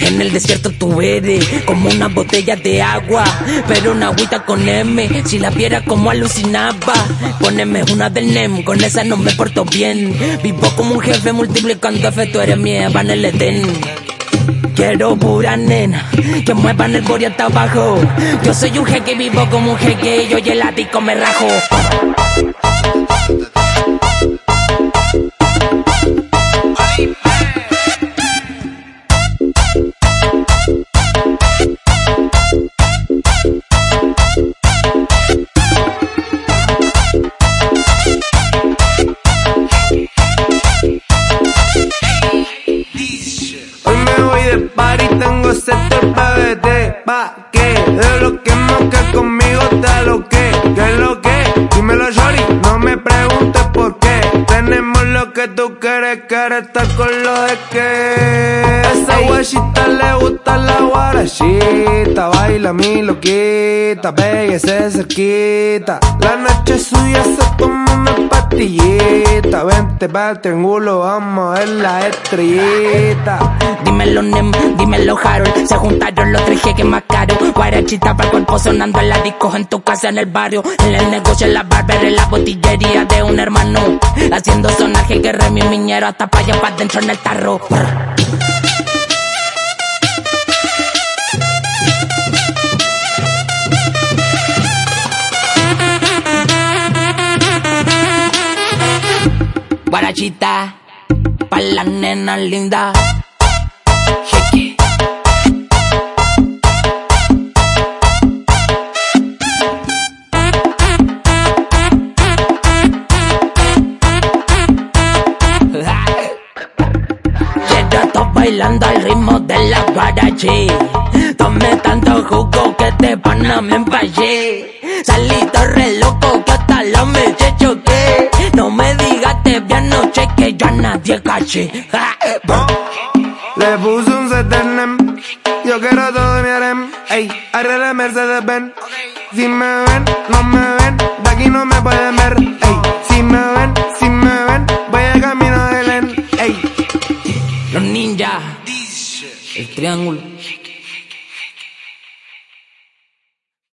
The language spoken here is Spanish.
En el desierto tú eres como una botella de agua, pero una agüita con M. Si la viera como alucinaba, poneme una del NEM, con esa no me porto bien. Vivo como un jefe multiplicando F, tú eres mi Evan el Edén. Quiero pura nena, que muevan el body hasta abajo. Yo soy un jeque, vivo como un jeque, y yo y el ático me rajo. Pa' verte, pa' que De lo que moca conmigo te lo que, que es lo que Dímelo Shori, no me preguntes por qué Tenemos lo que tú quieres, quieres estar con lo de que. Esa guachita le gusta la guarachita Baila mi loquita, pégese cerquita. La noche suya se toma pa' el triángulo, vamos a ver la estrellita. Dímelo Nem, dímelo Harold. Se juntaron los tres jeques más caros. Guarachita para el cuerpo sonando en la disco En tu casa, en el barrio. En el negocio, en la barber En la botillería de un hermano. Haciendo sonaje que re mi miñero Hasta pa' allá, pa' dentro en el tarro Guarachita Pa' la nena linda. Jeque. Quiero bailando al ritmo de la guarachi Tomé tanto jugo que te pana me empallé Salí todo re loco que hasta la me choqué No me digas te vi anoche que yo a nadie caché Ja, eh. Le puse un CTNM, yo quiero todo mi harem. Ey, arregla Mercedes Benz. Si me ven, no me ven, de aquí no me pueden ver. Ey, si me ven, si me ven, voy a camino de Len. Ey. Los ninjas El triángulo